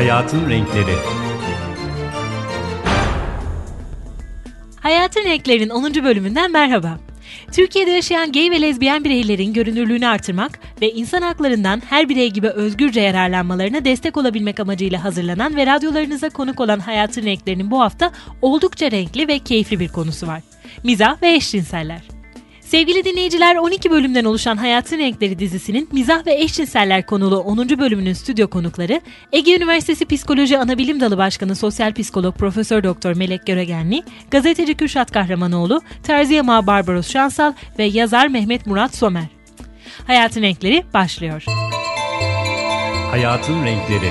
Hayatın Renkleri Hayatın Renklerinin 10. bölümünden merhaba. Türkiye'de yaşayan gay ve lezbiyen bireylerin görünürlüğünü artırmak ve insan haklarından her birey gibi özgürce yararlanmalarına destek olabilmek amacıyla hazırlanan ve radyolarınıza konuk olan Hayatın Renklerinin bu hafta oldukça renkli ve keyifli bir konusu var. Mizah ve eşcinseller. Sevgili dinleyiciler 12 bölümden oluşan Hayatın Renkleri dizisinin mizah ve eşcinseller konulu 10. bölümünün stüdyo konukları Ege Üniversitesi Psikoloji Anabilim Dalı Başkanı Sosyal Psikolog Profesör Doktor Melek Göregenli, gazeteci Kürşat Kahramanoğlu, Terziyama Barbaros Şansal ve yazar Mehmet Murat Somer. Hayatın Renkleri başlıyor. Hayatın Renkleri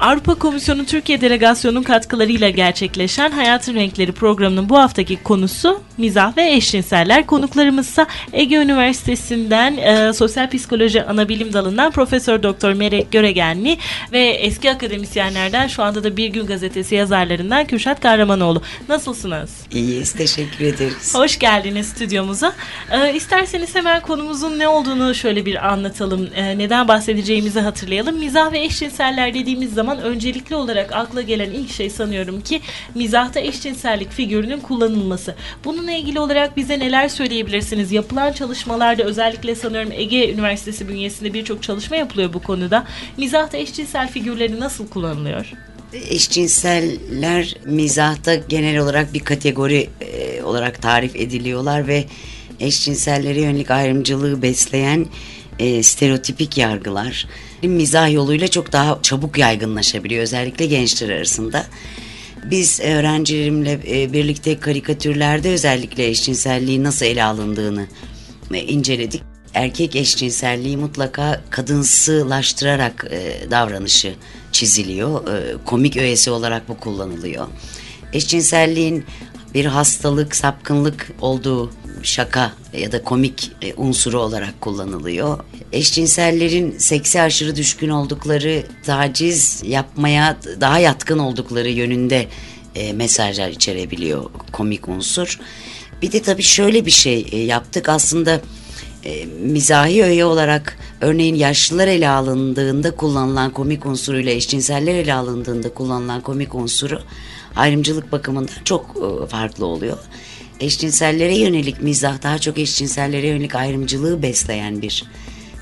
Avrupa Komisyonu Türkiye Delegasyonu'nun katkılarıyla gerçekleşen Hayatın Renkleri programının bu haftaki konusu mizah ve eşcinseller. Konuklarımızsa Ege Üniversitesi'nden e, Sosyal Psikoloji Anabilim Dalı'ndan Profesör Doktor Merek Göregenli ve eski akademisyenlerden şu anda da Bir Gün Gazetesi yazarlarından Kürşat Kahramanoğlu. Nasılsınız? İyiyiz, teşekkür ederiz. Hoş geldiniz stüdyomuza. E, isterseniz hemen konumuzun ne olduğunu şöyle bir anlatalım. E, neden bahsedeceğimizi hatırlayalım. Mizah ve eşcinseller dediğimiz zaman öncelikli olarak akla gelen ilk şey sanıyorum ki mizahta eşcinsellik figürünün kullanılması. Bununla ilgili olarak bize neler söyleyebilirsiniz? Yapılan çalışmalarda özellikle sanıyorum Ege Üniversitesi bünyesinde birçok çalışma yapılıyor bu konuda. Mizahta eşcinsel figürleri nasıl kullanılıyor? Eşcinseller mizahta genel olarak bir kategori e, olarak tarif ediliyorlar ve eşcinsellere yönelik ayrımcılığı besleyen e, stereotipik yargılar mizah yoluyla çok daha çabuk yaygınlaşabiliyor özellikle gençler arasında. Biz öğrencilerimle e, birlikte karikatürlerde özellikle eşcinselliği nasıl ele alındığını e, inceledik. Erkek eşcinselliği mutlaka kadınsılaştırarak e, davranışı çiziliyor. Komik öğesi olarak bu kullanılıyor. Eşcinselliğin bir hastalık, sapkınlık olduğu şaka ya da komik e, unsuru olarak kullanılıyor. Eşcinsellerin seksi aşırı düşkün oldukları, taciz yapmaya daha yatkın oldukları yönünde e, mesajlar içerebiliyor komik unsur. Bir de tabii şöyle bir şey e, yaptık aslında mizahi öğe olarak örneğin yaşlılar ele alındığında kullanılan komik unsuruyla eşcinseller ele alındığında kullanılan komik unsuru ayrımcılık bakımından çok e, farklı oluyor eşcinsellere yönelik mizah daha çok eşcinsellere yönelik ayrımcılığı besleyen bir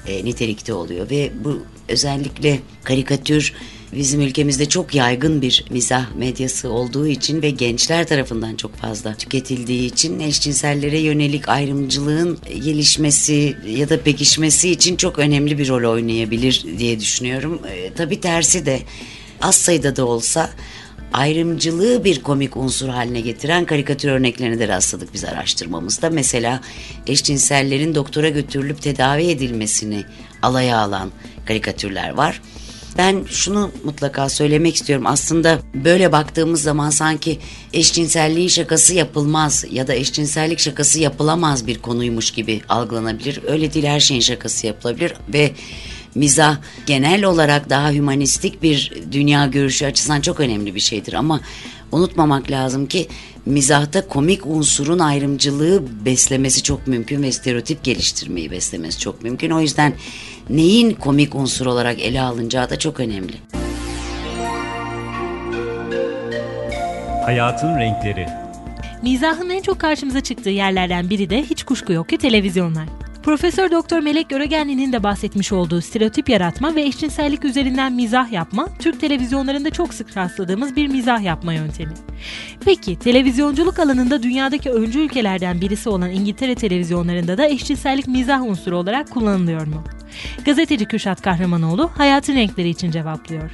e, nitelikte oluyor ve bu özellikle karikatür bizim ülkemizde çok yaygın bir mizah medyası olduğu için ve gençler tarafından çok fazla tüketildiği için eşcinsellere yönelik ayrımcılığın gelişmesi ya da pekişmesi için çok önemli bir rol oynayabilir diye düşünüyorum. E, tabii tersi de az sayıda da olsa ayrımcılığı bir komik unsur haline getiren karikatür örneklerine de rastladık biz araştırmamızda. Mesela eşcinsellerin doktora götürülüp tedavi edilmesini alaya alan karikatürler var. Ben şunu mutlaka söylemek istiyorum. Aslında böyle baktığımız zaman sanki eşcinselliğin şakası yapılmaz ya da eşcinsellik şakası yapılamaz bir konuymuş gibi algılanabilir. Öyle değil her şeyin şakası yapılabilir ve mizah genel olarak daha hümanistik bir dünya görüşü açısından çok önemli bir şeydir ama unutmamak lazım ki mizahta komik unsurun ayrımcılığı beslemesi çok mümkün ve stereotip geliştirmeyi beslemesi çok mümkün. O yüzden neyin komik unsur olarak ele alınacağı da çok önemli. Hayatın Renkleri Mizahın en çok karşımıza çıktığı yerlerden biri de hiç kuşku yok ki televizyonlar. Profesör Doktor Melek Göregenli'nin de bahsetmiş olduğu stereotip yaratma ve eşcinsellik üzerinden mizah yapma, Türk televizyonlarında çok sık rastladığımız bir mizah yapma yöntemi. Peki, televizyonculuk alanında dünyadaki öncü ülkelerden birisi olan İngiltere televizyonlarında da eşcinsellik mizah unsuru olarak kullanılıyor mu? Gazeteci Kürşat Kahramanoğlu hayatın renkleri için cevaplıyor.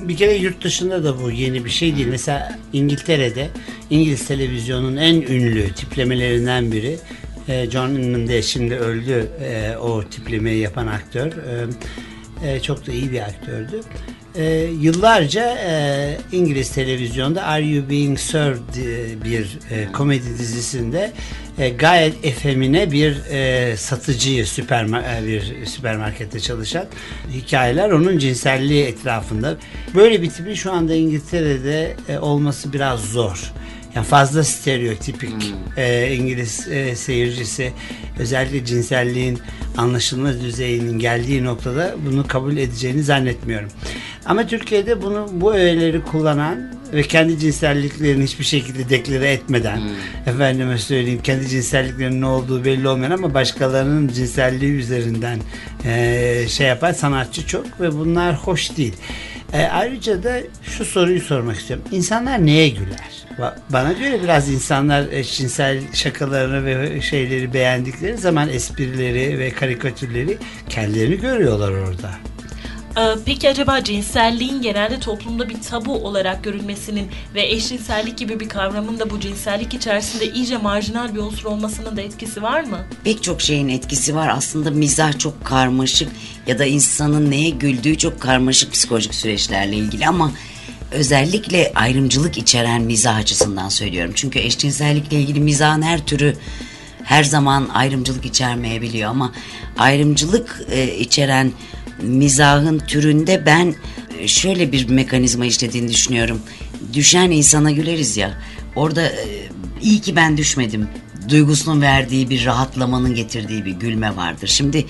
Bir kere yurt dışında da bu yeni bir şey değil. Mesela İngiltere'de İngiliz televizyonun en ünlü tiplemelerinden biri e, John Inman de şimdi öldü e, o tiplemeyi yapan aktör. E, e, çok da iyi bir aktördü. Yıllarca İngiliz televizyonda Are You Being Served bir komedi dizisinde gayet efemine bir e, satıcıyı süperma e, bir süpermarkette çalışan hikayeler onun cinselliği etrafında. Böyle bir tipin şu anda İngiltere'de olması biraz zor. Yani fazla stereotipik hmm. e, İngiliz e, seyircisi özellikle cinselliğin anlaşılmaz düzeyinin geldiği noktada bunu kabul edeceğini zannetmiyorum. Ama Türkiye'de bunu bu öğeleri kullanan ve kendi cinselliklerini hiçbir şekilde deklare etmeden hmm. efendime söyleyeyim kendi cinselliklerinin ne olduğu belli olmayan ama başkalarının cinselliği üzerinden e, şey yapan sanatçı çok ve bunlar hoş değil. E, ayrıca da şu soruyu sormak istiyorum. İnsanlar neye güler? Bana göre biraz insanlar eşcinsel şakalarını ve şeyleri beğendikleri zaman esprileri ve karikatürleri kendilerini görüyorlar orada. Ee, peki acaba cinselliğin genelde toplumda bir tabu olarak görülmesinin ve eşcinsellik gibi bir kavramın da bu cinsellik içerisinde iyice marjinal bir unsur olmasının da etkisi var mı? Pek çok şeyin etkisi var. Aslında mizah çok karmaşık ya da insanın neye güldüğü çok karmaşık psikolojik süreçlerle ilgili ama özellikle ayrımcılık içeren mizah açısından söylüyorum. Çünkü eşcinsellikle ilgili mizahın her türü her zaman ayrımcılık içermeyebiliyor ama ayrımcılık e, içeren mizahın türünde ben e, şöyle bir mekanizma işlediğini düşünüyorum. Düşen insana güleriz ya. Orada e, iyi ki ben düşmedim duygusunun verdiği bir rahatlamanın getirdiği bir gülme vardır. Şimdi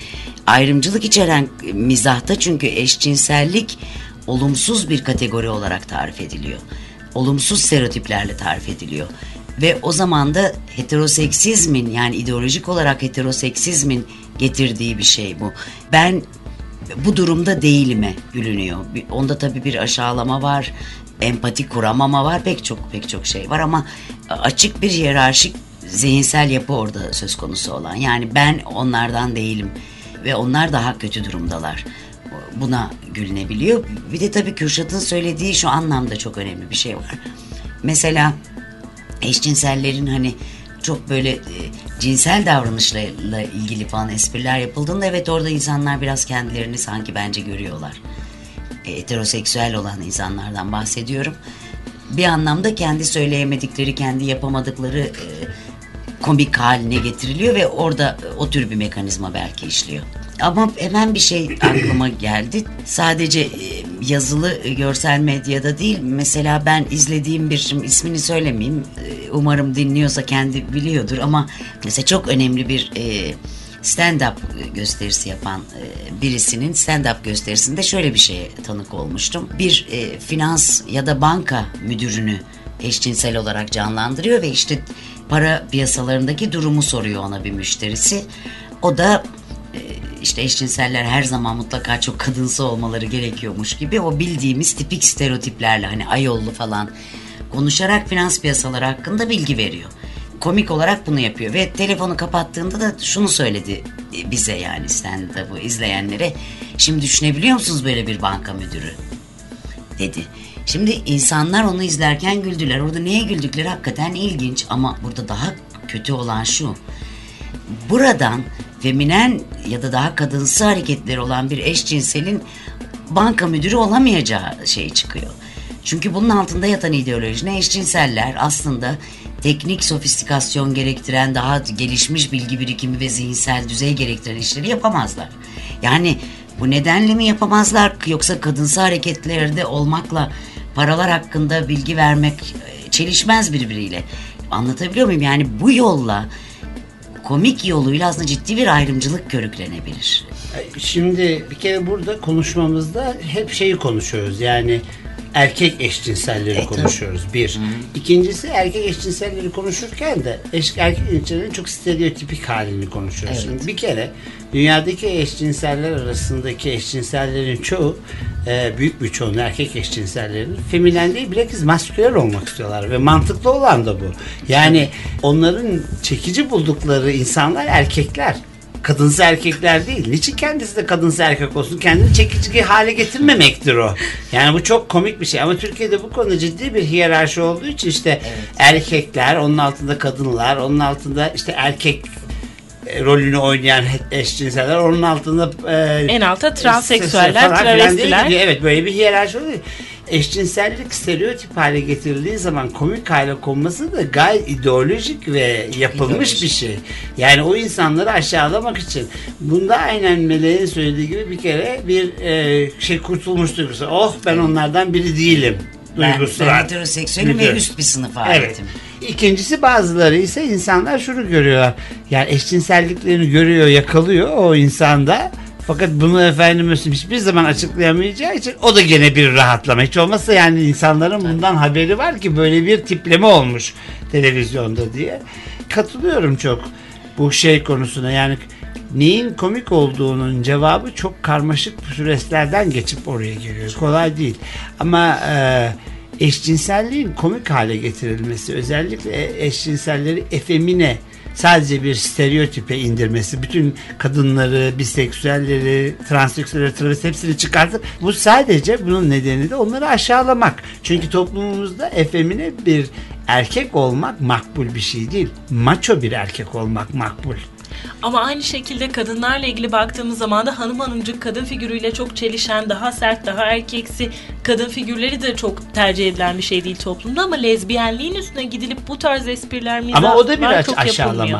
ayrımcılık içeren mizahta çünkü eşcinsellik olumsuz bir kategori olarak tarif ediliyor. Olumsuz stereotiplerle tarif ediliyor. Ve o zaman da heteroseksizmin yani ideolojik olarak heteroseksizmin getirdiği bir şey bu. Ben bu durumda değilime gülünüyor. Onda tabii bir aşağılama var, empati kuramama var, pek çok pek çok şey var ama açık bir hiyerarşik zihinsel yapı orada söz konusu olan. Yani ben onlardan değilim ve onlar daha kötü durumdalar. Buna gülünebiliyor. Bir de tabii Kürşat'ın söylediği şu anlamda çok önemli bir şey var. Mesela eşcinsellerin hani çok böyle e, cinsel davranışlarla ilgili falan espriler yapıldığında evet orada insanlar biraz kendilerini sanki bence görüyorlar. E, heteroseksüel olan insanlardan bahsediyorum. Bir anlamda kendi söyleyemedikleri, kendi yapamadıkları e, komik haline getiriliyor ve orada o tür bir mekanizma belki işliyor. Ama hemen bir şey aklıma geldi. Sadece e, yazılı e, görsel medyada değil. Mesela ben izlediğim bir şimdi ismini söylemeyeyim. Umarım dinliyorsa kendi biliyordur ama mesela çok önemli bir stand-up gösterisi yapan birisinin stand-up gösterisinde şöyle bir şeye tanık olmuştum. Bir finans ya da banka müdürünü eşcinsel olarak canlandırıyor ve işte para piyasalarındaki durumu soruyor ona bir müşterisi. O da e, işte eşcinseller her zaman mutlaka çok kadınsı olmaları gerekiyormuş gibi o bildiğimiz tipik stereotiplerle hani ayollu falan konuşarak finans piyasaları hakkında bilgi veriyor. Komik olarak bunu yapıyor ve telefonu kapattığında da şunu söyledi e, bize yani bu izleyenlere. Şimdi düşünebiliyor musunuz böyle bir banka müdürü? Dedi. Şimdi insanlar onu izlerken güldüler. Orada neye güldükleri hakikaten ilginç ama burada daha kötü olan şu. Buradan feminen ya da daha kadınsı hareketleri olan bir eşcinselin banka müdürü olamayacağı şey çıkıyor. Çünkü bunun altında yatan ideoloji ne eşcinseller aslında teknik sofistikasyon gerektiren daha gelişmiş bilgi birikimi ve zihinsel düzey gerektiren işleri yapamazlar. Yani bu nedenle mi yapamazlar yoksa kadınsı hareketlerde olmakla paralar hakkında bilgi vermek e, çelişmez birbiriyle. Anlatabiliyor muyum? Yani bu yolla komik yoluyla aslında ciddi bir ayrımcılık körüklenebilir. Şimdi bir kere burada konuşmamızda hep şeyi konuşuyoruz. Yani erkek eşcinselleri e, konuşuyoruz. Bir. Hı. İkincisi erkek eşcinselleri konuşurken de eş, erkek eşcinsellerin çok stereotipik halini konuşuyoruz. Evet. Şimdi bir kere dünyadaki eşcinseller arasındaki eşcinsellerin çoğu e, büyük bir çoğunluğu erkek eşcinsellerin feminen değil bilakis masküler olmak istiyorlar ve mantıklı olan da bu. Yani onların çekici buldukları insanlar erkekler kadınsı erkekler değil. Niçin kendisi de kadınsı erkek olsun? Kendini çekici hale getirmemektir o. Yani bu çok komik bir şey. Ama Türkiye'de bu konuda ciddi bir hiyerarşi olduğu için işte evet. erkekler, onun altında kadınlar, onun altında işte erkek e, rolünü oynayan eşcinseller onun altında e, en alta transseksüeller, travestiler. Evet böyle bir hiyerarşi oluyor eşcinsellik stereotip hale getirildiği zaman komik hale konması da gayet ideolojik ve yapılmış İdeolojik. bir şey. Yani o insanları aşağılamak için. Bunda aynen Meleğin söylediği gibi bir kere bir e, şey kurtulmuş duygusu. Oh ben onlardan biri değilim duygusu ben. Ben heteroseksüelim ve üst bir sınıf aletim. Evet. İkincisi bazıları ise insanlar şunu görüyorlar. Yani eşcinselliklerini görüyor, yakalıyor o insanda. Fakat bunu efendim hiçbir zaman açıklayamayacağı için o da gene bir rahatlama. Hiç olmazsa yani insanların bundan haberi var ki böyle bir tipleme olmuş televizyonda diye. Katılıyorum çok bu şey konusuna yani neyin komik olduğunun cevabı çok karmaşık süreçlerden geçip oraya geliyor. Kolay değil. Ama e, eşcinselliğin komik hale getirilmesi özellikle eşcinselleri efemine sadece bir stereotipe indirmesi, bütün kadınları, biseksüelleri, transseksüelleri, travesti hepsini çıkartıp bu sadece bunun nedeni de onları aşağılamak. Çünkü toplumumuzda efemine bir erkek olmak makbul bir şey değil. Maço bir erkek olmak makbul. Ama aynı şekilde kadınlarla ilgili baktığımız zaman da hanım hanımcık kadın figürüyle çok çelişen, daha sert, daha erkeksi kadın figürleri de çok tercih edilen bir şey değil toplumda ama lezbiyenliğin üstüne gidilip bu tarz espriler, mizahlar Ama o da bir çok aşağılama. yapılmıyor.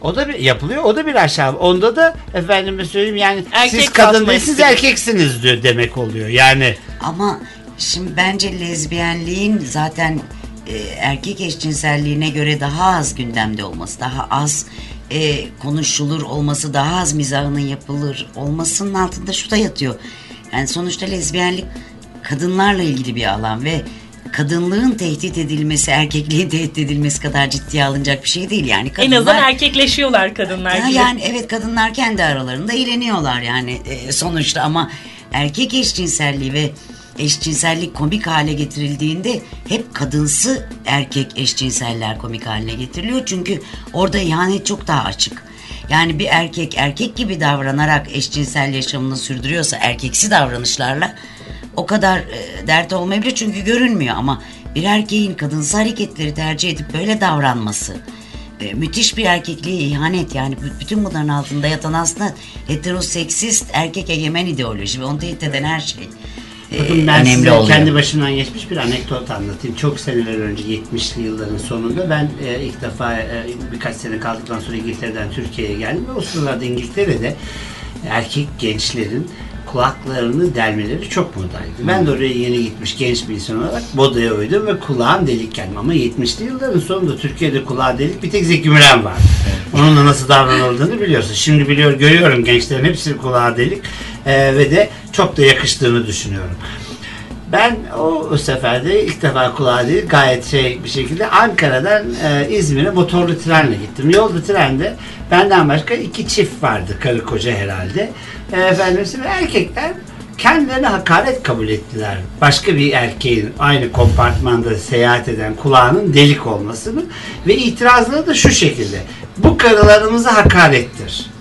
O da bir yapılıyor. O da bir aşağı. Onda da efendime söyleyeyim yani Erkek siz kadın değilsiniz esprisi. erkeksiniz diyor demek oluyor. Yani Ama şimdi bence lezbiyenliğin zaten e, erkek eşcinselliğine göre daha az gündemde olması, daha az e, konuşulur olması, daha az mizahının yapılır olmasının altında şu da yatıyor. Yani sonuçta lezbiyenlik kadınlarla ilgili bir alan ve kadınlığın tehdit edilmesi, erkekliğin tehdit edilmesi kadar ciddiye alınacak bir şey değil. Yani En kadınlar, azından erkekleşiyorlar kadınlar ya gibi. yani evet kadınlar kendi aralarında eğleniyorlar yani e, sonuçta ama erkek eşcinselliği ve eşcinsellik komik hale getirildiğinde hep kadınsı erkek eşcinseller komik haline getiriliyor. Çünkü orada ihanet çok daha açık. Yani bir erkek erkek gibi davranarak eşcinsel yaşamını sürdürüyorsa erkeksi davranışlarla o kadar e, dert olmayabilir çünkü görünmüyor ama bir erkeğin kadınsı hareketleri tercih edip böyle davranması e, müthiş bir erkekliğe ihanet yani bütün bunların altında yatan aslında heteroseksist erkek egemen ideoloji ve onu tehdit eden her şey Bakın ben önemli size oluyor. kendi başımdan geçmiş bir anekdot anlatayım. Çok seneler önce 70'li yılların sonunda ben e, ilk defa e, birkaç sene kaldıktan sonra İngiltere'den Türkiye'ye geldim ve o sıralarda İngiltere'de erkek gençlerin kulaklarını delmeleri çok modaydı. Ben de oraya yeni gitmiş genç bir insan olarak modaya uydum ve kulağım delik geldim. Ama 70'li yılların sonunda Türkiye'de kulağı delik bir tek Zeki Müren var. Onunla nasıl davranıldığını biliyorsun. Şimdi biliyor, görüyorum gençlerin hepsi kulağı delik e, ve de çok da yakıştığını düşünüyorum. Ben o, o seferde ilk defa kulağa değil gayet şey bir şekilde Ankara'dan e, İzmir'e motorlu trenle gittim. Yolda trende benden başka iki çift vardı karı koca herhalde. E, efendim erkekler kendilerine hakaret kabul ettiler. Başka bir erkeğin aynı kompartmanda seyahat eden kulağının delik olmasını ve itirazları da şu şekilde. Bu karılarımıza hakarettir.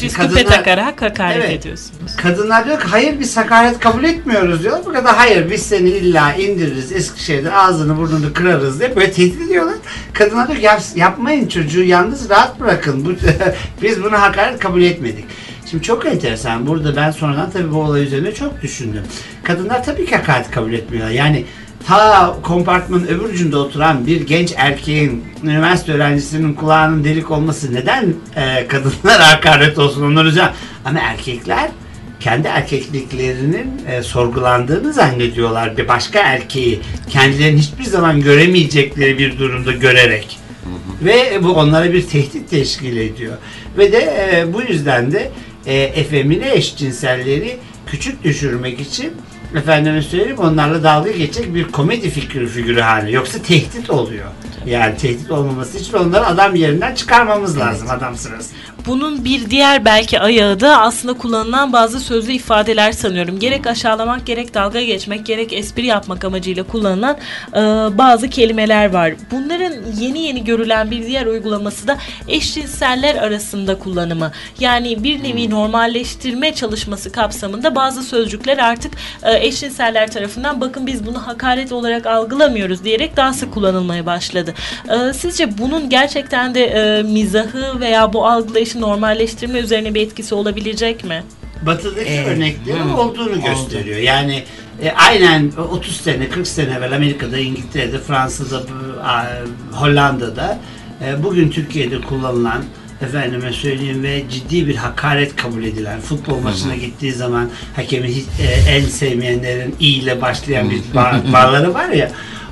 Siz kadınlar- küpe takarak hakaret Evet. ediyorsunuz. Kadınlar diyor ki hayır biz hakaret kabul etmiyoruz diyor. Bu kadar hayır biz seni illa indiririz Eskişehir'de ağzını burnunu kırarız diye böyle tehdit ediyorlar. Kadınlar diyor ki "Yap- yapmayın çocuğu yalnız rahat bırakın. Bu, biz bunu hakaret kabul etmedik. Şimdi çok enteresan. Burada ben sonradan tabii bu olay üzerine çok düşündüm. Kadınlar tabii ki hakaret kabul etmiyorlar. Yani ta kompartmanın öbür ucunda oturan bir genç erkeğin üniversite öğrencisinin kulağının delik olması neden e, kadınlar hakaret olsun onlar üzerine? Ama erkekler kendi erkekliklerinin e, sorgulandığını zannediyorlar. Bir başka erkeği kendilerini hiçbir zaman göremeyecekleri bir durumda görerek. Ve bu onlara bir tehdit teşkil ediyor. Ve de e, bu yüzden de e, efemine eşcinselleri küçük düşürmek için efendime söyleyeyim onlarla dalga geçecek bir komedi figürü figürü haline yoksa tehdit oluyor. Yani tehdit olmaması için onları adam yerinden çıkarmamız lazım adam sırasında. Bunun bir diğer belki ayağı da aslında kullanılan bazı sözlü ifadeler sanıyorum. Gerek aşağılamak, gerek dalga geçmek, gerek espri yapmak amacıyla kullanılan e, bazı kelimeler var. Bunların yeni yeni görülen bir diğer uygulaması da eşcinseller arasında kullanımı. Yani bir nevi normalleştirme çalışması kapsamında bazı sözcükler artık e, eşcinseller tarafından bakın biz bunu hakaret olarak algılamıyoruz diyerek daha sık kullanılmaya başladı. E, sizce bunun gerçekten de e, mizahı veya bu algılayışı normalleştirme üzerine bir etkisi olabillabilecek mi? Batı'daki Ee, örnekleri Hı. olduğunu Oldu. gösteriyor. Yani e, aynen 30 sene 40 sene evvel Amerika'da, İngiltere'de, Fransa'da, Hollanda'da e, bugün Türkiye'de kullanılan efendime söyleyeyim ve ciddi bir hakaret kabul edilen futbol maçına gittiği zaman hakemi hiç, e, en sevmeyenlerin i ile başlayan bir bağ, bağları var ya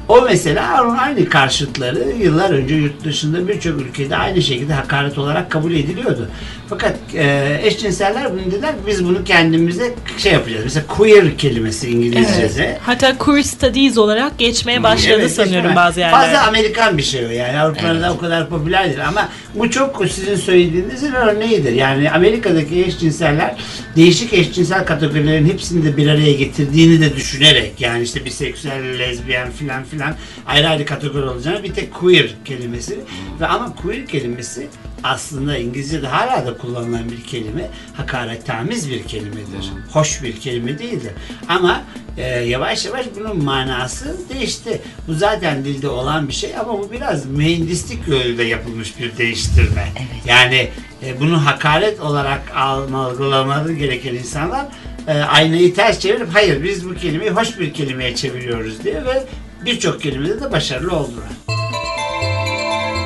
o mesela onun aynı karşıtları yıllar önce yurt dışında birçok ülkede aynı şekilde hakaret olarak kabul ediliyordu. Fakat e, eşcinseller bunu dediler biz bunu kendimize şey yapacağız. Mesela queer kelimesi İngilizce'de. Hatta queer studies olarak geçmeye başladı Evet, sanıyorum geçmez. bazı yerlerde. Fazla Amerikan bir şey o yani Avrupa'da o kadar popüler değil ama bu çok sizin söylediğinizin örneğidir. Yani Amerika'daki eşcinseller değişik eşcinsel kategorilerin hepsini de bir araya getirdiğini de düşünerek yani işte biseksüel, lezbiyen filan filan ayrı ayrı kategori olacağını bir tek queer kelimesi ve ama queer kelimesi aslında İngilizce'de hala da kullanılan bir kelime hakarettamiz bir kelimedir. Hoş bir kelime değildir. Ama e, yavaş yavaş bunun manası değişti. Bu zaten dilde olan bir şey ama bu biraz mühendislik yoluyla yapılmış bir değiştirme. Yani e, bunu hakaret olarak algılamaları gereken insanlar e, aynayı ters çevirip hayır biz bu kelimeyi hoş bir kelimeye çeviriyoruz diye ve birçok kelimede de başarılı oldular.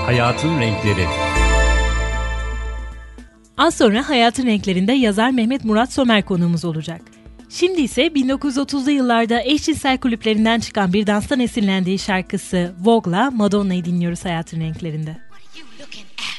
Hayatın renkleri. Az sonra Hayatın Renklerinde yazar Mehmet Murat Somer konuğumuz olacak. Şimdi ise 1930'lu yıllarda eşcinsel kulüplerinden çıkan bir danstan esinlendiği şarkısı Vogue'la Madonna'yı dinliyoruz Hayatın Renklerinde. you looking at?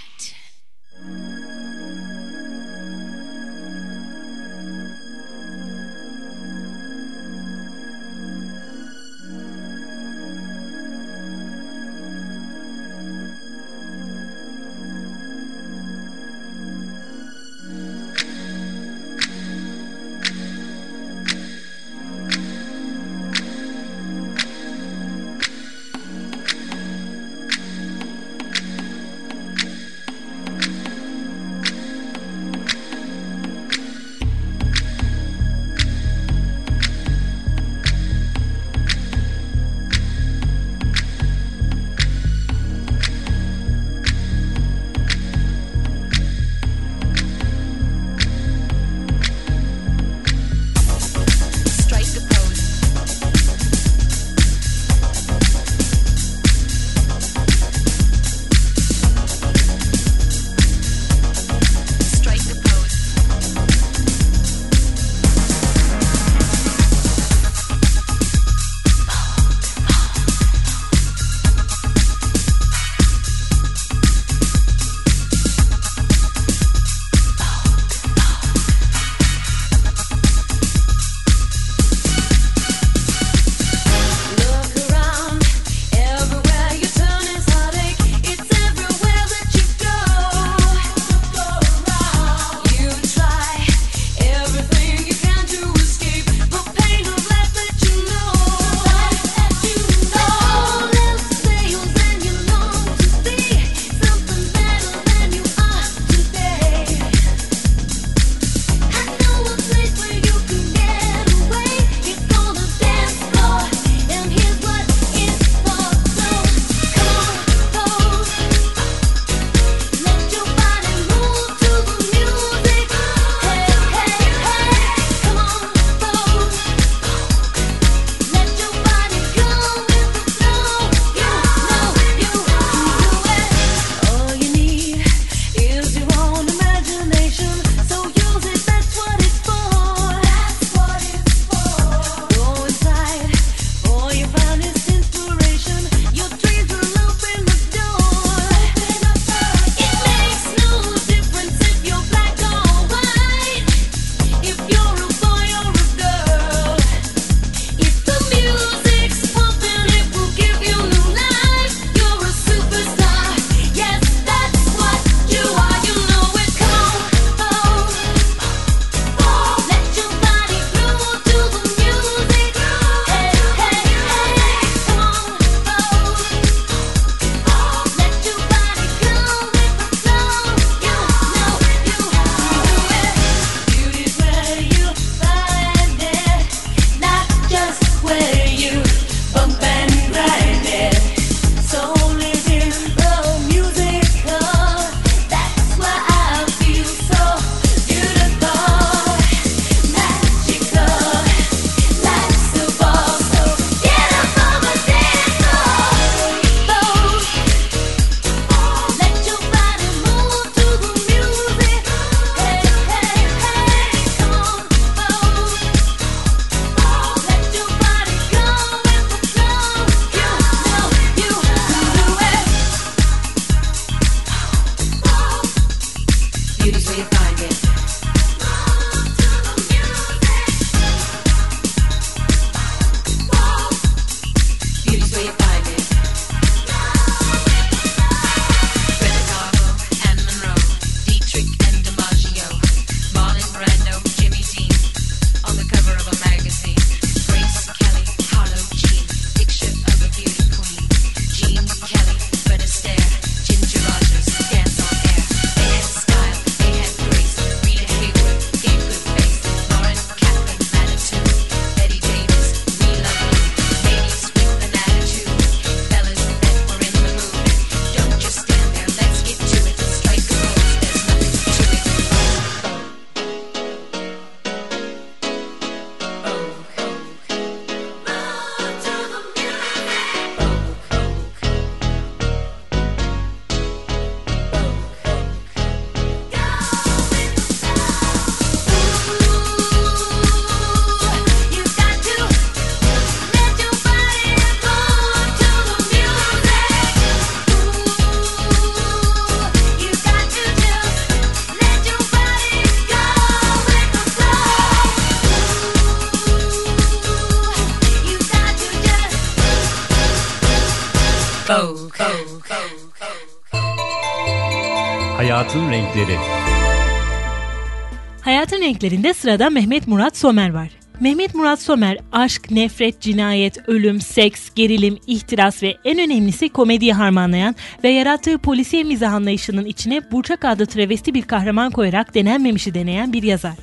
Hayatın renklerinde sırada Mehmet Murat Somer var. Mehmet Murat Somer, aşk, nefret, cinayet, ölüm, seks, gerilim, ihtiras ve en önemlisi komediyi harmanlayan ve yarattığı polisiye mizah anlayışının içine Burçak adlı travesti bir kahraman koyarak denenmemişi deneyen bir yazar.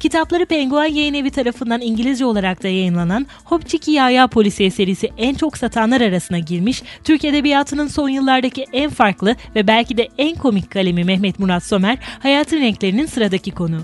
Kitapları Penguen Yayın Evi tarafından İngilizce olarak da yayınlanan Hopçiki Yaya Polisiye serisi en çok satanlar arasına girmiş, Türk Edebiyatı'nın son yıllardaki en farklı ve belki de en komik kalemi Mehmet Murat Somer, hayatın renklerinin sıradaki konu.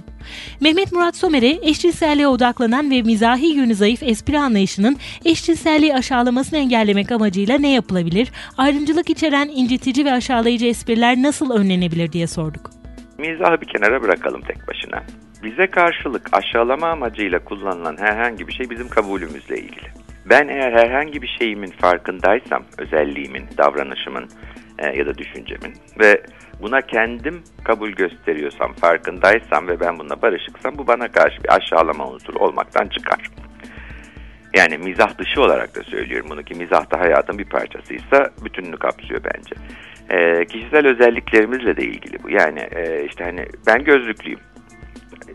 Mehmet Murat Somer'e eşcinselliğe odaklanan ve mizahi yönü zayıf espri anlayışının eşcinselliği aşağılamasını engellemek amacıyla ne yapılabilir, ayrımcılık içeren incitici ve aşağılayıcı espriler nasıl önlenebilir diye sorduk. Mizahı bir kenara bırakalım tek başına. Bize karşılık aşağılama amacıyla kullanılan herhangi bir şey bizim kabulümüzle ilgili. Ben eğer herhangi bir şeyimin farkındaysam, özelliğimin, davranışımın e, ya da düşüncemin ve buna kendim kabul gösteriyorsam, farkındaysam ve ben bununla barışıksam bu bana karşı bir aşağılama unsuru olmaktan çıkar. Yani mizah dışı olarak da söylüyorum bunu ki mizah da hayatın bir parçasıysa bütününü kapsıyor bence. E, kişisel özelliklerimizle de ilgili bu. Yani e, işte hani ben gözlüklüyüm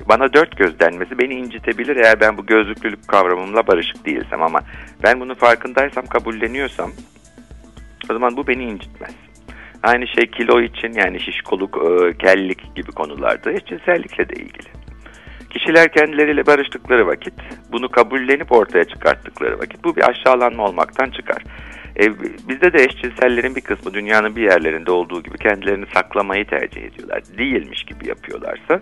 bana dört göz denmesi beni incitebilir eğer ben bu gözlüklülük kavramımla barışık değilsem ama ben bunu farkındaysam kabulleniyorsam o zaman bu beni incitmez. Aynı şey kilo için yani şişkoluk, e, kellik gibi konularda eşcinsellikle de ilgili. Kişiler kendileriyle barıştıkları vakit, bunu kabullenip ortaya çıkarttıkları vakit bu bir aşağılanma olmaktan çıkar. E, bizde de eşcinsellerin bir kısmı dünyanın bir yerlerinde olduğu gibi kendilerini saklamayı tercih ediyorlar. Değilmiş gibi yapıyorlarsa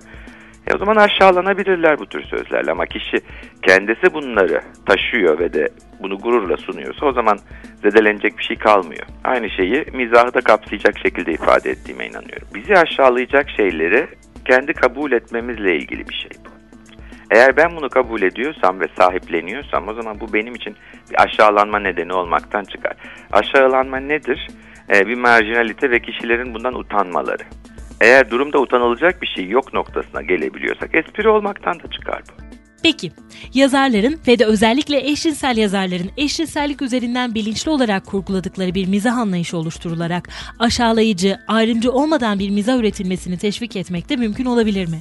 e o zaman aşağılanabilirler bu tür sözlerle ama kişi kendisi bunları taşıyor ve de bunu gururla sunuyorsa o zaman zedelenecek bir şey kalmıyor. Aynı şeyi mizahı da kapsayacak şekilde ifade ettiğime inanıyorum. Bizi aşağılayacak şeyleri kendi kabul etmemizle ilgili bir şey bu. Eğer ben bunu kabul ediyorsam ve sahipleniyorsam o zaman bu benim için bir aşağılanma nedeni olmaktan çıkar. Aşağılanma nedir? Ee, bir marjinalite ve kişilerin bundan utanmaları. Eğer durumda utanılacak bir şey yok noktasına gelebiliyorsak espri olmaktan da çıkar bu. Peki, yazarların ve de özellikle eşcinsel yazarların eşcinsellik üzerinden bilinçli olarak kurguladıkları bir mizah anlayışı oluşturularak aşağılayıcı, ayrımcı olmadan bir mizah üretilmesini teşvik etmek de mümkün olabilir mi?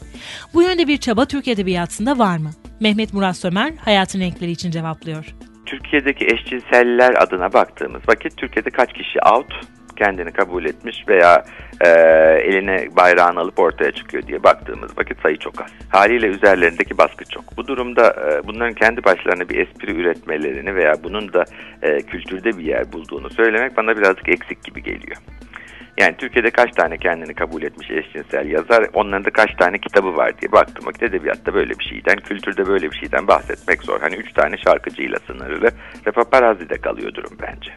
Bu yönde bir çaba Türk Edebiyatı'nda var mı? Mehmet Murat Sömer hayatın renkleri için cevaplıyor. Türkiye'deki eşcinseller adına baktığımız vakit Türkiye'de kaç kişi out, kendini kabul etmiş veya e, eline bayrağını alıp ortaya çıkıyor diye baktığımız vakit sayı çok az. Haliyle üzerlerindeki baskı çok. Bu durumda e, bunların kendi başlarına bir espri üretmelerini veya bunun da e, kültürde bir yer bulduğunu söylemek bana birazcık eksik gibi geliyor. Yani Türkiye'de kaç tane kendini kabul etmiş eşcinsel yazar, onların da kaç tane kitabı var diye baktım. Vakit edebiyatta böyle bir şeyden, kültürde böyle bir şeyden bahsetmek zor. Hani üç tane şarkıcıyla sınırlı ve paparazzi'de kalıyor durum bence.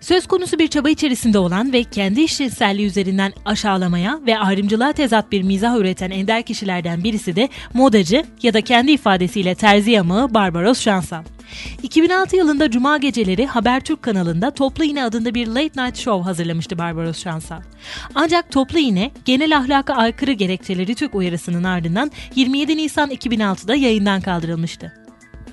Söz konusu bir çaba içerisinde olan ve kendi eşcinselliği üzerinden aşağılamaya ve ayrımcılığa tezat bir mizah üreten ender kişilerden birisi de modacı ya da kendi ifadesiyle terzi yamağı Barbaros Şansal. 2006 yılında Cuma geceleri Habertürk kanalında Toplu İğne adında bir late night show hazırlamıştı Barbaros Şansal. Ancak Toplu İğne genel ahlaka aykırı gerekçeleri Türk uyarısının ardından 27 Nisan 2006'da yayından kaldırılmıştı.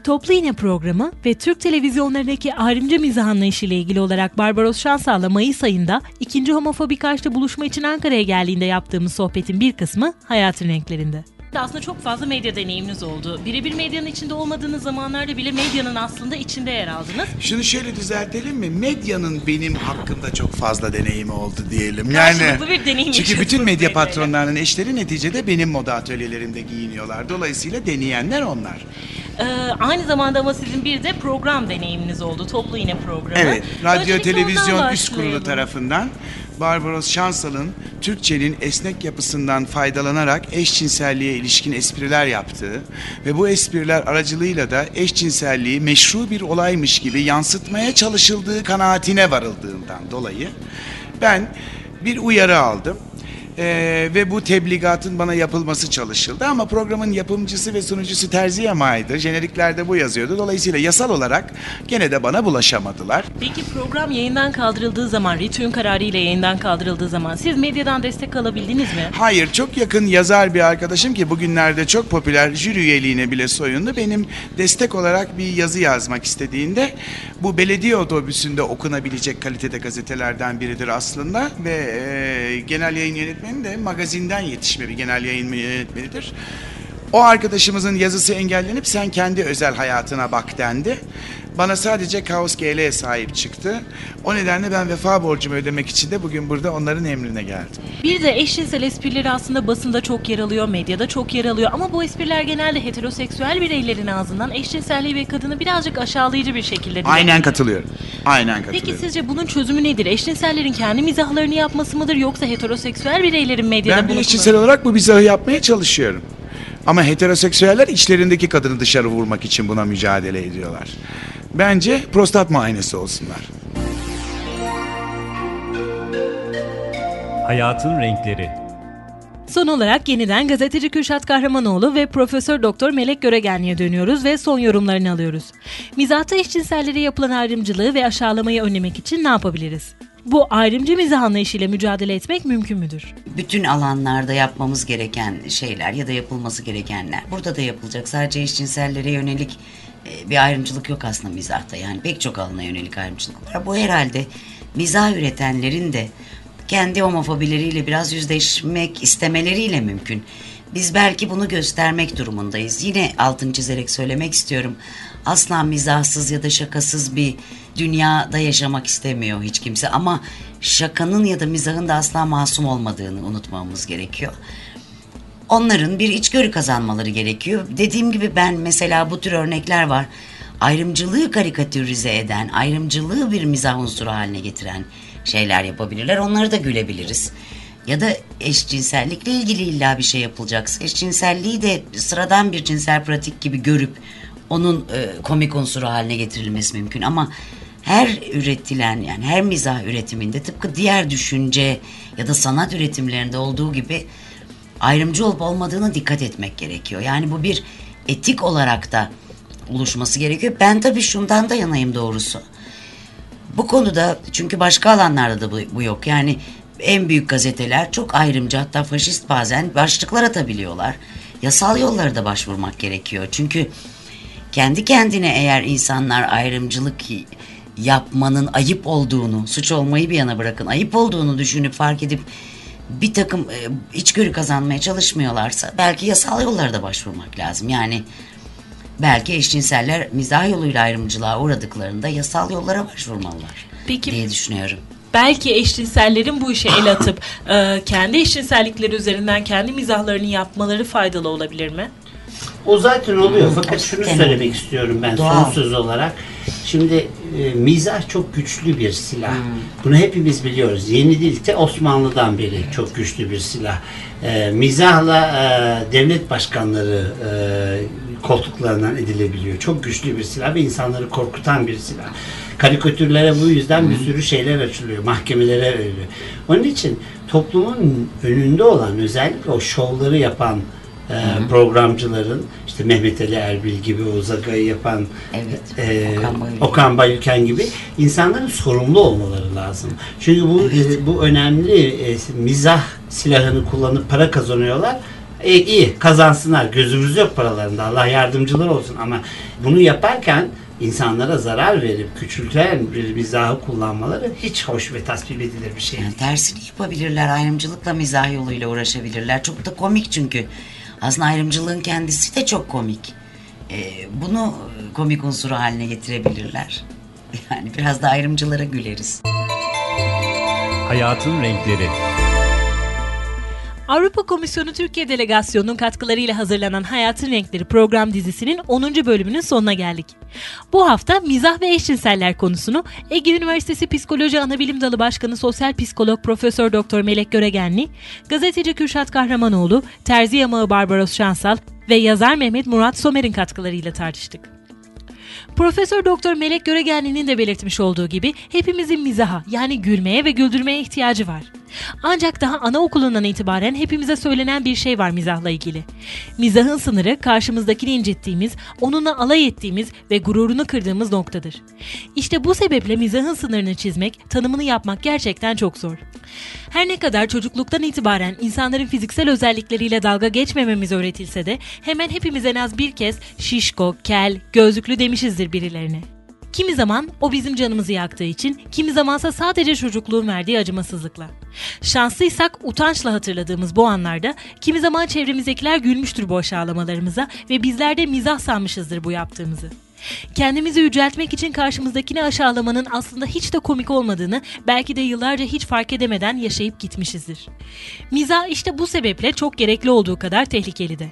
Toplu İğne programı ve Türk televizyonlarındaki ayrımcı mizah anlayışı ile ilgili olarak Barbaros Şansal'la Mayıs ayında ikinci homofobik aşkta buluşma için Ankara'ya geldiğinde yaptığımız sohbetin bir kısmı hayatın renklerinde. Aslında çok fazla medya deneyiminiz oldu. Birebir medyanın içinde olmadığınız zamanlarda bile medyanın aslında içinde yer aldınız. Şunu şöyle düzeltelim mi? Medyanın benim hakkımda çok fazla deneyimi oldu diyelim. Yani Karşılıklı bir deneyim Çünkü yaşıyorsunuz bütün medya medyayla. patronlarının eşleri neticede benim moda atölyelerimde giyiniyorlar. Dolayısıyla deneyenler onlar. Ee, aynı zamanda ama sizin bir de program deneyiminiz oldu. Toplu yine programı. Evet, Radyo Öncelikle Televizyon Üst Kurulu başlayalım. tarafından Barbaros Şansal'ın Türkçenin esnek yapısından faydalanarak eşcinselliğe ilişkin espriler yaptığı ve bu espriler aracılığıyla da eşcinselliği meşru bir olaymış gibi yansıtmaya çalışıldığı kanaatine varıldığından dolayı ben bir uyarı aldım. Ee, ve bu tebligatın bana yapılması çalışıldı ama programın yapımcısı ve sunucusu Terzi Yamay'dı. Jeneriklerde bu yazıyordu. Dolayısıyla yasal olarak gene de bana bulaşamadılar. Peki program yayından kaldırıldığı zaman, RTÜ'nün kararı ile yayından kaldırıldığı zaman siz medyadan destek alabildiniz mi? Hayır çok yakın yazar bir arkadaşım ki bugünlerde çok popüler jüri üyeliğine bile soyundu. Benim destek olarak bir yazı yazmak istediğinde bu belediye otobüsünde okunabilecek kalitede gazetelerden biridir aslında ve e, genel yayın yönetmeni de magazinden yetişme bir genel yayın yönetmenidir. O arkadaşımızın yazısı engellenip sen kendi özel hayatına bak dendi. Bana sadece Kaos GL'ye sahip çıktı. O nedenle ben vefa borcumu ödemek için de bugün burada onların emrine geldim. Bir de eşcinsel esprileri aslında basında çok yer alıyor, medyada çok yer alıyor ama bu espriler genelde heteroseksüel bireylerin ağzından eşcinselliği ve kadını birazcık aşağılayıcı bir şekilde dile Aynen getiriyor. katılıyorum. Aynen katılıyorum. Peki sizce bunun çözümü nedir? Eşcinsellerin kendi mizahlarını yapması mıdır yoksa heteroseksüel bireylerin medyada Ben bir bunu eşcinsel olarak bu mizahı yapmaya çalışıyorum. Ama heteroseksüeller içlerindeki kadını dışarı vurmak için buna mücadele ediyorlar. Bence prostat muayenesi olsunlar. Hayatın renkleri. Son olarak yeniden gazeteci Kürşat Kahramanoğlu ve Profesör Doktor Melek Göregenli'ye dönüyoruz ve son yorumlarını alıyoruz. Mizahta eşcinsellere yapılan ayrımcılığı ve aşağılamayı önlemek için ne yapabiliriz? Bu ayrımcı mizah anlayışıyla mücadele etmek mümkün müdür? bütün alanlarda yapmamız gereken şeyler ya da yapılması gerekenler burada da yapılacak. Sadece eşcinsellere yönelik e, bir ayrımcılık yok aslında mizahta. Yani pek çok alana yönelik ayrımcılık var. Bu herhalde mizah üretenlerin de kendi homofobileriyle biraz yüzleşmek istemeleriyle mümkün. Biz belki bunu göstermek durumundayız. Yine altını çizerek söylemek istiyorum. Asla mizahsız ya da şakasız bir dünyada yaşamak istemiyor hiç kimse. Ama şakanın ya da mizahın da asla masum olmadığını unutmamamız gerekiyor. Onların bir içgörü kazanmaları gerekiyor. Dediğim gibi ben mesela bu tür örnekler var. Ayrımcılığı karikatürize eden, ayrımcılığı bir mizah unsuru haline getiren şeyler yapabilirler. Onları da gülebiliriz. Ya da eşcinsellikle ilgili illa bir şey yapılacaksa eşcinselliği de sıradan bir cinsel pratik gibi görüp onun e, komik unsuru haline getirilmesi mümkün ama her üretilen yani her mizah üretiminde tıpkı diğer düşünce ya da sanat üretimlerinde olduğu gibi ayrımcı olup olmadığına dikkat etmek gerekiyor. Yani bu bir etik olarak da oluşması gerekiyor. Ben tabii şundan da yanayım doğrusu. Bu konuda çünkü başka alanlarda da bu, bu yok. Yani en büyük gazeteler çok ayrımcı hatta faşist bazen başlıklar atabiliyorlar. Yasal yollara da başvurmak gerekiyor. Çünkü kendi kendine eğer insanlar ayrımcılık yapmanın ayıp olduğunu, suç olmayı bir yana bırakın, ayıp olduğunu düşünüp fark edip bir takım e, içgörü kazanmaya çalışmıyorlarsa belki yasal yollara da başvurmak lazım. Yani belki eşcinseller mizah yoluyla ayrımcılığa uğradıklarında yasal yollara başvurmalılar Peki- diye düşünüyorum. Belki eşcinsellerin bu işe el atıp e, kendi eşcinsellikleri üzerinden kendi mizahlarını yapmaları faydalı olabilir mi? O zaten oluyor. Fakat şunu söylemek istiyorum ben Doğal. son söz olarak. Şimdi e, mizah çok güçlü bir silah. Bunu hepimiz biliyoruz. Yeni dil te Osmanlı'dan beri çok güçlü bir silah. E, mizahla e, devlet başkanları e, koltuklarından edilebiliyor. Çok güçlü bir silah ve insanları korkutan bir silah. Karikatürlere bu yüzden bir sürü şeyler açılıyor. Mahkemelere veriliyor. Onun için toplumun önünde olan özellikle o şovları yapan e, programcıların işte Mehmet Ali Erbil gibi o Zaga'yı yapan Evet, e, Okan Bayülgen gibi insanların sorumlu olmaları lazım. Çünkü bu e, bu önemli e, mizah silahını kullanıp para kazanıyorlar. E, iyi kazansınlar. Gözümüz yok paralarında. Allah yardımcılar olsun ama bunu yaparken insanlara zarar verip küçülten bir mizahı kullanmaları hiç hoş ve tasvip edilir bir şey değil. Yani tersini yapabilirler. Ayrımcılıkla mizah yoluyla uğraşabilirler. Çok da komik çünkü. Aslında ayrımcılığın kendisi de çok komik. Ee, bunu komik unsuru haline getirebilirler. Yani biraz da ayrımcılara güleriz. Hayatın renkleri. Avrupa Komisyonu Türkiye Delegasyonu'nun katkılarıyla hazırlanan Hayatın Renkleri program dizisinin 10. bölümünün sonuna geldik. Bu hafta mizah ve eşcinseller konusunu Ege Üniversitesi Psikoloji Anabilim Dalı Başkanı Sosyal Psikolog Profesör Doktor Melek Göregenli, gazeteci Kürşat Kahramanoğlu, terzi yamağı Barbaros Şansal ve yazar Mehmet Murat Somer'in katkılarıyla tartıştık. Profesör Doktor Melek Göregenli'nin de belirtmiş olduğu gibi hepimizin mizaha yani gülmeye ve güldürmeye ihtiyacı var. Ancak daha anaokulundan itibaren hepimize söylenen bir şey var mizahla ilgili. Mizahın sınırı karşımızdakini incittiğimiz, onunla alay ettiğimiz ve gururunu kırdığımız noktadır. İşte bu sebeple mizahın sınırını çizmek, tanımını yapmak gerçekten çok zor. Her ne kadar çocukluktan itibaren insanların fiziksel özellikleriyle dalga geçmememiz öğretilse de hemen hepimiz en az bir kez şişko, kel, gözlüklü demişizdir birilerine. Kimi zaman o bizim canımızı yaktığı için, kimi zamansa sadece çocukluğun verdiği acımasızlıkla. Şanslıysak utançla hatırladığımız bu anlarda kimi zaman çevremizdekiler gülmüştür bu aşağılamalarımıza ve bizler de mizah sanmışızdır bu yaptığımızı. Kendimizi yüceltmek için karşımızdakini aşağılamanın aslında hiç de komik olmadığını belki de yıllarca hiç fark edemeden yaşayıp gitmişizdir. Mizah işte bu sebeple çok gerekli olduğu kadar tehlikeli de.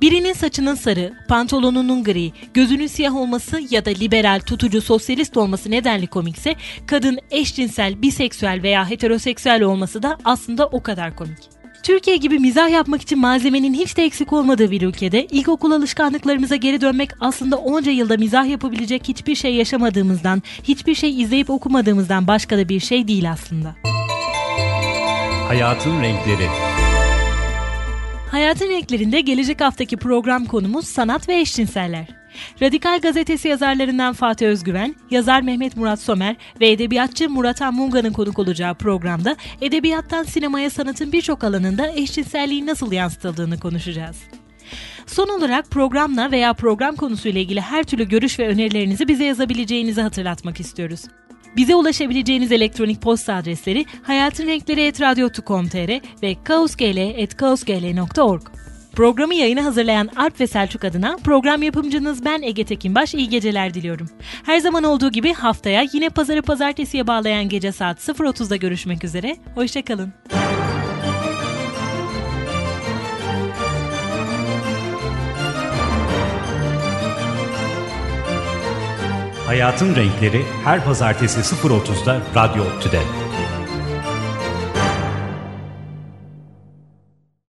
Birinin saçının sarı, pantolonunun gri, gözünün siyah olması ya da liberal, tutucu, sosyalist olması nedenli komikse, kadın eşcinsel, biseksüel veya heteroseksüel olması da aslında o kadar komik. Türkiye gibi mizah yapmak için malzemenin hiç de eksik olmadığı bir ülkede ilkokul alışkanlıklarımıza geri dönmek aslında onca yılda mizah yapabilecek hiçbir şey yaşamadığımızdan, hiçbir şey izleyip okumadığımızdan başka da bir şey değil aslında. Hayatın renkleri. Hayatın renklerinde gelecek haftaki program konumuz sanat ve eşcinseller. Radikal Gazetesi yazarlarından Fatih Özgüven, yazar Mehmet Murat Somer ve edebiyatçı Murat Anmunga'nın konuk olacağı programda edebiyattan sinemaya sanatın birçok alanında eşcinselliğin nasıl yansıtıldığını konuşacağız. Son olarak programla veya program konusuyla ilgili her türlü görüş ve önerilerinizi bize yazabileceğinizi hatırlatmak istiyoruz. Bize ulaşabileceğiniz elektronik posta adresleri hayatınrenkleri.radyo.com.tr ve kaosgl.kaosgl.org. Programı yayına hazırlayan Alp ve Selçuk adına program yapımcınız ben Ege Tekinbaş iyi geceler diliyorum. Her zaman olduğu gibi haftaya yine pazarı pazartesiye bağlayan gece saat 0.30'da görüşmek üzere. Hoşçakalın. Hayatın renkleri her pazartesi 0.30'da Radyo Otü'de.